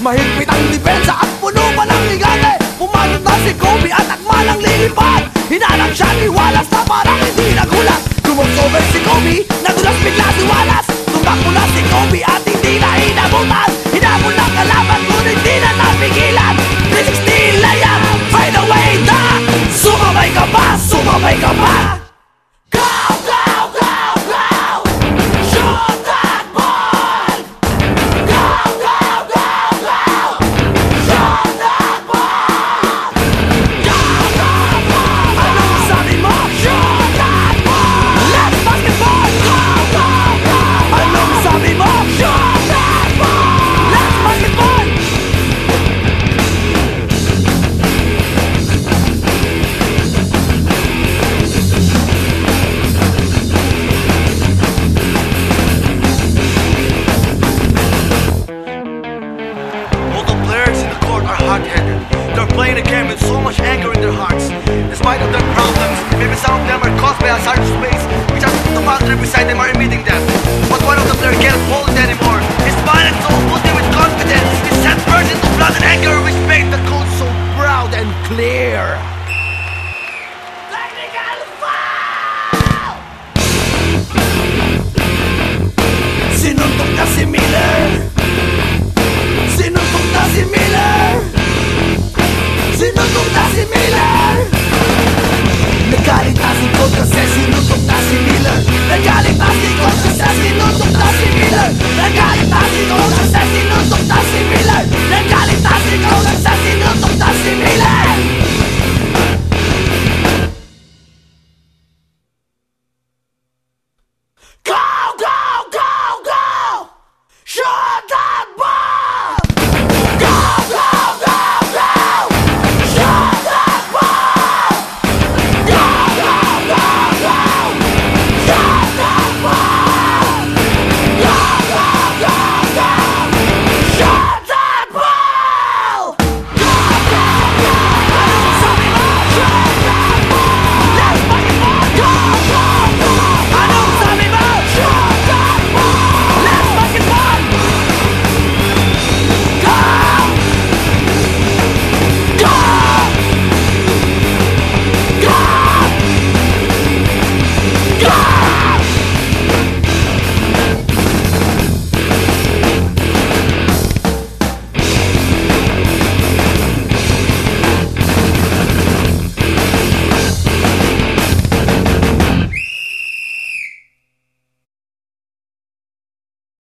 Mahigpit ang depensa at puno pa ng ligate Pumasok na si Kobe at akma ng lilipad. Hinanang siya ni Wallace na parang hindi nagulat. Kumosover si Kobe, nagulas bigla si Wallace Tumakbo na si Kobe at hindi na inabutan. Hinabol ng kalaban ngunit di na napigilan. 360 air.